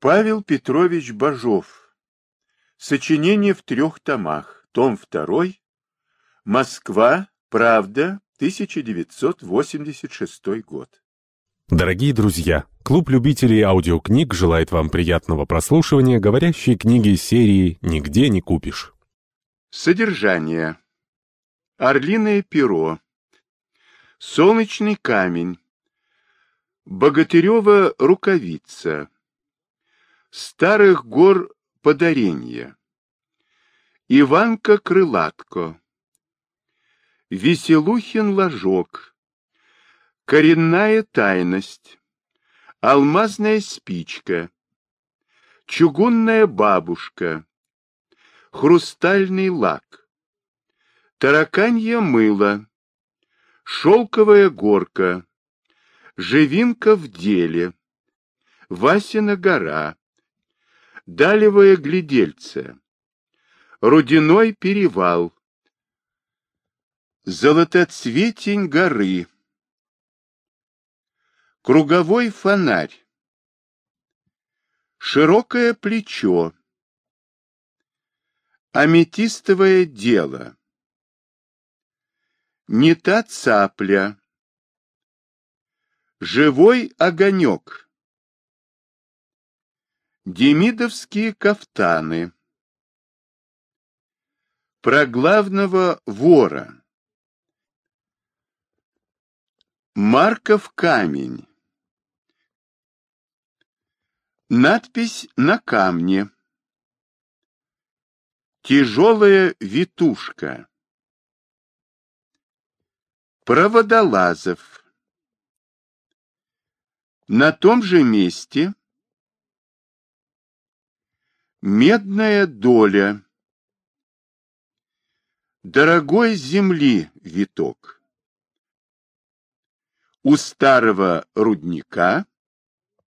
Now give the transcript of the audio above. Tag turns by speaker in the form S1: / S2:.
S1: Павел Петрович Бажов. Сочинение в трех томах. Том 2. Москва. Правда. 1986 год.
S2: Дорогие друзья, клуб любителей аудиокниг желает вам приятного прослушивания говорящей книги серии «Нигде не купишь».
S1: Содержание. Орлиное перо. Солнечный камень. Богатырева рукавица. Старых гор подаренья. Иванка-крылатко. Веселухин ложок. Коренная тайность. Алмазная спичка. Чугунная бабушка. Хрустальный лак. Тараканье мыло. Шелковая горка. Живинка в деле. Васина гора. Далевое глядельце, Рудяной перевал, Золотоцветень горы, Круговой фонарь, Широкое плечо, Аметистовое дело, Не та цапля, Живой огонек, Демидовские кафтаны. Про главного вора. Марков камень. Надпись на камне. Тяжелая витушка. Проводолазов. На том же месте Медная доля. Дорогой земли виток. У старого рудника